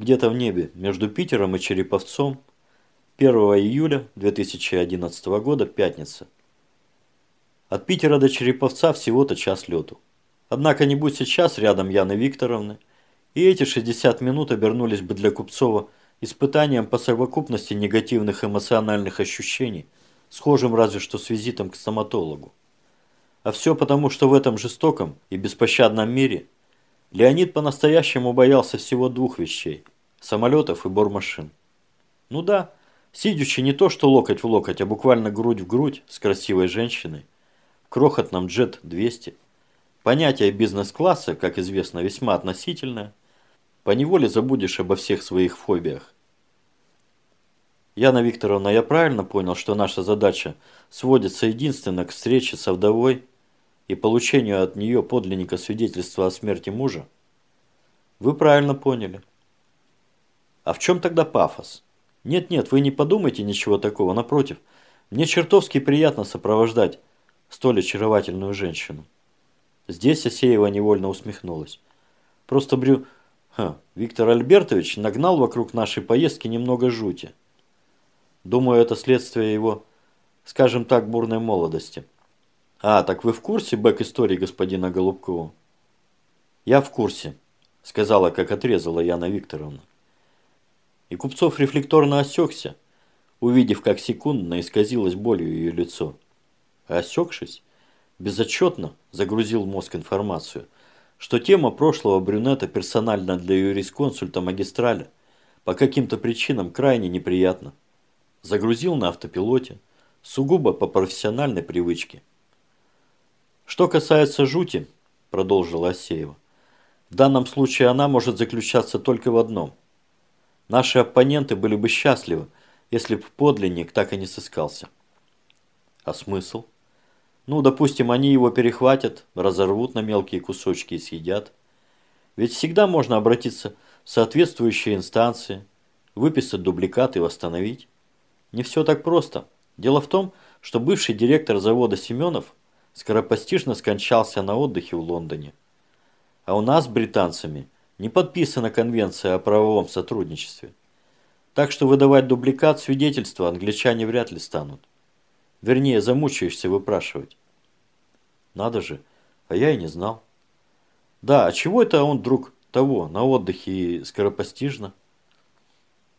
где-то в небе, между Питером и Череповцом, 1 июля 2011 года, пятница. От Питера до Череповца всего-то час лету. Однако не будь сейчас рядом Яны Викторовны, и эти 60 минут обернулись бы для Купцова испытанием по совокупности негативных эмоциональных ощущений, схожим разве что с визитом к стоматологу. А все потому, что в этом жестоком и беспощадном мире Леонид по-настоящему боялся всего двух вещей – самолетов и бормашин. Ну да, Сидячи не то что локоть в локоть, а буквально грудь в грудь с красивой женщиной, в крохотном джет-200. Понятие бизнес-класса, как известно, весьма относительное. Поневоле забудешь обо всех своих фобиях. Яна Викторовна, я правильно понял, что наша задача сводится единственно к встрече со вдовой и получению от нее подлинника свидетельства о смерти мужа? Вы правильно поняли. А в чем тогда пафос? Нет-нет, вы не подумайте ничего такого, напротив. Мне чертовски приятно сопровождать столь очаровательную женщину. Здесь Асеева невольно усмехнулась. Просто Брю... Ха, Виктор Альбертович нагнал вокруг нашей поездки немного жути. Думаю, это следствие его, скажем так, бурной молодости. А, так вы в курсе бэк-истории господина Голубкова? Я в курсе, сказала, как отрезала Яна Викторовна. И Купцов рефлекторно осекся, увидев, как секундно исказилось болью ее лицо. А осекшись, безотчетно загрузил мозг информацию, что тема прошлого брюнета персонально для юрисконсульта магистраля по каким-то причинам крайне неприятна. Загрузил на автопилоте, сугубо по профессиональной привычке. Что касается жути, продолжила Асеева, в данном случае она может заключаться только в одном – Наши оппоненты были бы счастливы, если бы подлинник так и не сыскался. А смысл? Ну, допустим, они его перехватят, разорвут на мелкие кусочки и съедят. Ведь всегда можно обратиться в соответствующие инстанции, выписать дубликат и восстановить. Не все так просто. Дело в том, что бывший директор завода Семенов скоропостижно скончался на отдыхе в Лондоне. А у нас с британцами – не подписана конвенция о правовом сотрудничестве. Так что выдавать дубликат свидетельства англичане вряд ли станут. Вернее, замучаешься выпрашивать. Надо же, а я и не знал. Да, а чего это он, друг, того, на отдыхе и скоропостижно?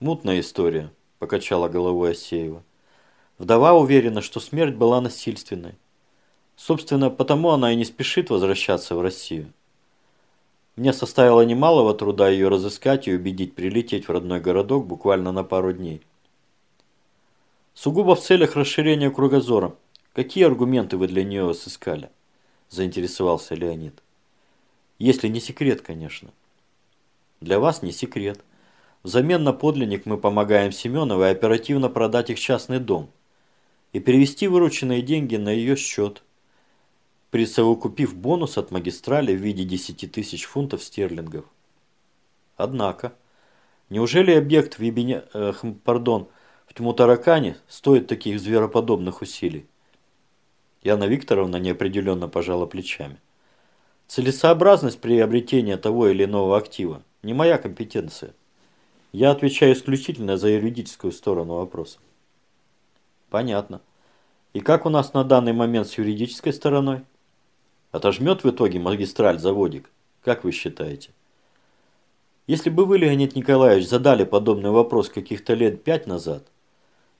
Мутная история, покачала головой Асеева. Вдова уверена, что смерть была насильственной. Собственно, потому она и не спешит возвращаться в Россию. Мне составило немалого труда ее разыскать и убедить прилететь в родной городок буквально на пару дней. Сугубо в целях расширения кругозора. Какие аргументы вы для нее сыскали? Заинтересовался Леонид. Если не секрет, конечно. Для вас не секрет. Взамен на подлинник мы помогаем Семеновой оперативно продать их частный дом и перевести вырученные деньги на ее счет – присовокупив бонус от магистрали в виде 10 тысяч фунтов стерлингов. Однако, неужели объект в, ебене, э, пардон, в Тмутаракане стоит таких звероподобных усилий? Яна Викторовна неопределенно пожала плечами. Целесообразность приобретения того или иного актива не моя компетенция. Я отвечаю исключительно за юридическую сторону вопроса. Понятно. И как у нас на данный момент с юридической стороной? Отожмет в итоге магистраль заводик? Как вы считаете? Если бы вы, Леонид Николаевич, задали подобный вопрос каких-то лет пять назад,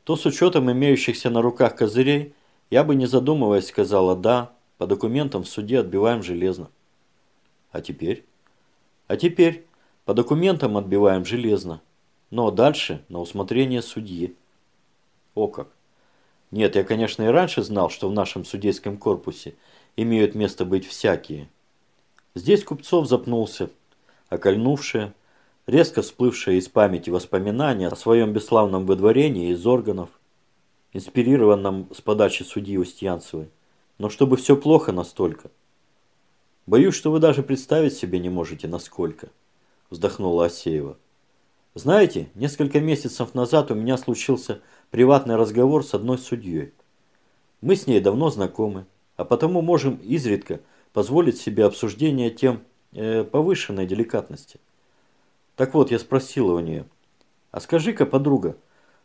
то с учетом имеющихся на руках козырей, я бы не задумываясь сказала «да», по документам в суде отбиваем железно. А теперь? А теперь по документам отбиваем железно, но дальше на усмотрение судьи. О как! Нет, я, конечно, и раньше знал, что в нашем судейском корпусе – имеют место быть всякие. Здесь Купцов запнулся, окольнувшие, резко всплывшие из памяти воспоминания о своем бесславном выдворении из органов, инспирированном с подачи судьи Устьянцевой. Но чтобы все плохо настолько. Боюсь, что вы даже представить себе не можете, насколько, вздохнула Асеева. Знаете, несколько месяцев назад у меня случился приватный разговор с одной судьей. Мы с ней давно знакомы а потому можем изредка позволить себе обсуждение тем э, повышенной деликатности. Так вот, я спросила у нее, а скажи-ка, подруга,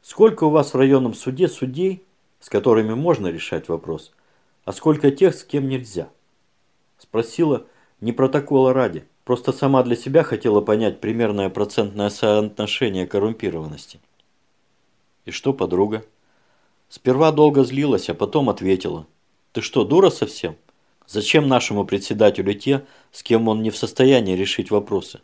сколько у вас в районном суде судей, с которыми можно решать вопрос, а сколько тех, с кем нельзя? Спросила не протокола ради, просто сама для себя хотела понять примерное процентное соотношение коррумпированности. И что, подруга? Сперва долго злилась, а потом ответила. Ты что, дура совсем? Зачем нашему председателю те, с кем он не в состоянии решить вопросы?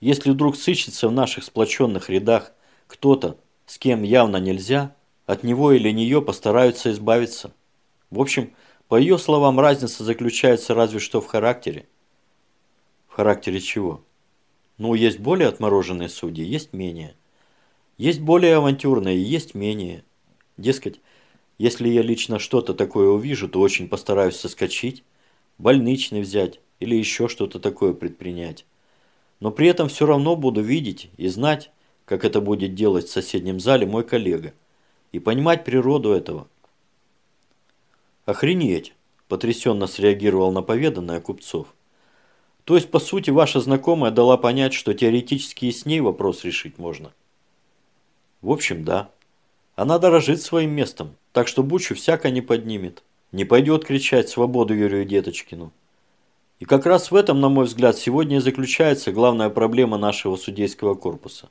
Если вдруг сыщется в наших сплоченных рядах кто-то, с кем явно нельзя, от него или нее постараются избавиться. В общем, по ее словам, разница заключается разве что в характере. В характере чего? Ну, есть более отмороженные судьи, есть менее. Есть более авантюрные, есть менее. Дескать, если я лично что-то такое увижу, то очень постараюсь соскочить, больничный взять или еще что-то такое предпринять. Но при этом все равно буду видеть и знать, как это будет делать в соседнем зале мой коллега, и понимать природу этого. «Охренеть!» – потрясенно среагировал на поведанное Купцов. «То есть, по сути, ваша знакомая дала понять, что теоретически и с ней вопрос решить можно?» «В общем, да. Она дорожит своим местом, так что бучу всяко не поднимет. Не пойдет кричать «Свободу Юрию Деточкину». И как раз в этом, на мой взгляд, сегодня и заключается главная проблема нашего судейского корпуса.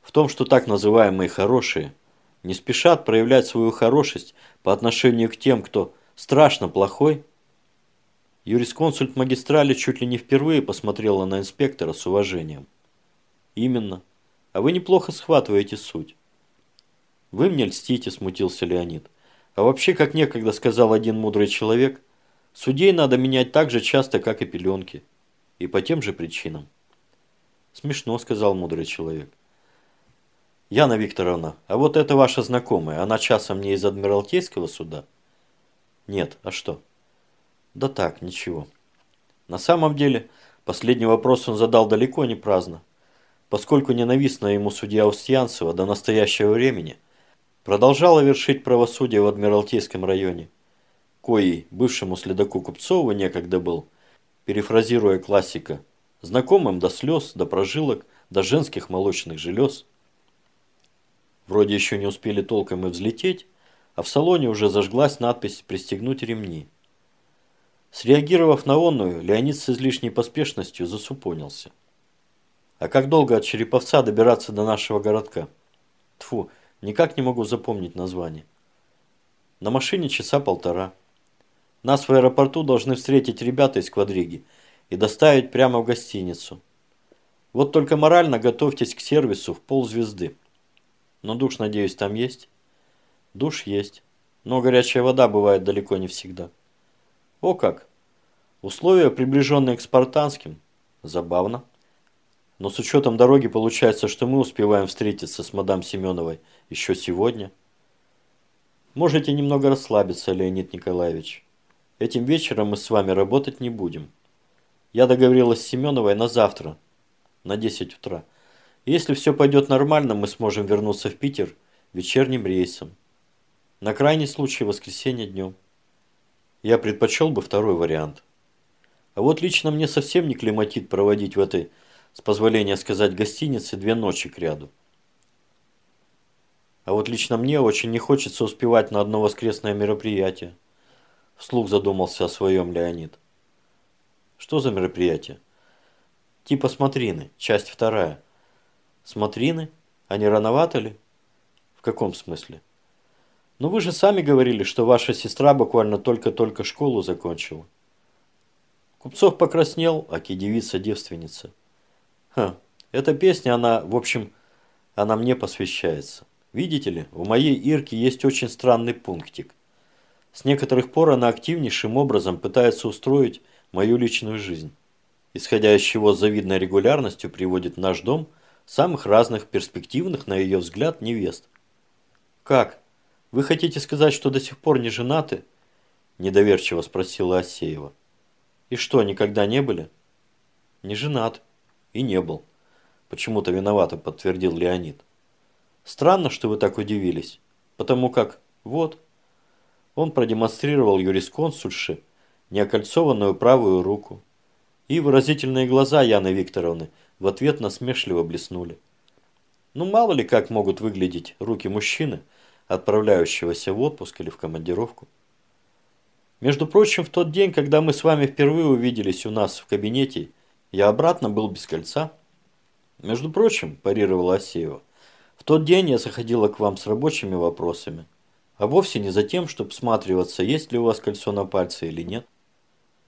В том, что так называемые «хорошие» не спешат проявлять свою хорошесть по отношению к тем, кто страшно плохой. Юрисконсульт магистрали чуть ли не впервые посмотрела на инспектора с уважением. Именно. А вы неплохо схватываете суть. «Вы мне льстите», – смутился Леонид. «А вообще, как некогда сказал один мудрый человек, судей надо менять так же часто, как и пеленки. И по тем же причинам». «Смешно», – сказал мудрый человек. «Яна Викторовна, а вот это ваша знакомая, она часом не из Адмиралтейского суда?» «Нет, а что?» «Да так, ничего». На самом деле, последний вопрос он задал далеко не праздно, поскольку ненавистная ему судья Устьянцева до настоящего времени – продолжала вершить правосудие в Адмиралтейском районе, коей бывшему следаку Купцову некогда был, перефразируя классика, знакомым до слез, до прожилок, до женских молочных желез. Вроде еще не успели толком и взлететь, а в салоне уже зажглась надпись «Пристегнуть ремни». Среагировав на онную, Леонид с излишней поспешностью засупонился. А как долго от Череповца добираться до нашего городка? Тфу, Никак не могу запомнить название. На машине часа полтора. Нас в аэропорту должны встретить ребята из квадриги и доставить прямо в гостиницу. Вот только морально готовьтесь к сервису в ползвезды. Но душ, надеюсь, там есть? Душ есть, но горячая вода бывает далеко не всегда. О как! Условия, приближенные к спартанским. Забавно. Но с учетом дороги получается, что мы успеваем встретиться с мадам Семеновой еще сегодня. Можете немного расслабиться, Леонид Николаевич. Этим вечером мы с вами работать не будем. Я договорилась с Семеновой на завтра, на 10 утра. если все пойдет нормально, мы сможем вернуться в Питер вечерним рейсом. На крайний случай воскресенье днем. Я предпочел бы второй вариант. А вот лично мне совсем не климатит проводить в этой с позволения сказать гостинице, две ночи к ряду. А вот лично мне очень не хочется успевать на одно воскресное мероприятие. Вслух задумался о своем Леонид. Что за мероприятие? Типа смотрины, часть вторая. Смотрины? А не рановато ли? В каком смысле? Ну вы же сами говорили, что ваша сестра буквально только-только школу закончила. Купцов покраснел, аки девица-девственница. Ха, эта песня, она, в общем, она мне посвящается. Видите ли, у моей Ирки есть очень странный пунктик. С некоторых пор она активнейшим образом пытается устроить мою личную жизнь. Исходя из чего с завидной регулярностью приводит в наш дом самых разных перспективных, на ее взгляд, невест. «Как? Вы хотите сказать, что до сих пор не женаты?» Недоверчиво спросила Асеева. «И что, никогда не были?» «Не женат», и не был. Почему-то виновато подтвердил Леонид. Странно, что вы так удивились. Потому как, вот, он продемонстрировал юрисконсульше неокольцованную правую руку. И выразительные глаза Яны Викторовны в ответ насмешливо блеснули. Ну мало ли как могут выглядеть руки мужчины, отправляющегося в отпуск или в командировку. Между прочим, в тот день, когда мы с вами впервые увиделись у нас в кабинете, я обратно был без кольца. Между прочим, парировала Асеева, в тот день я заходила к вам с рабочими вопросами, а вовсе не за тем, чтобы всматриваться, есть ли у вас кольцо на пальце или нет.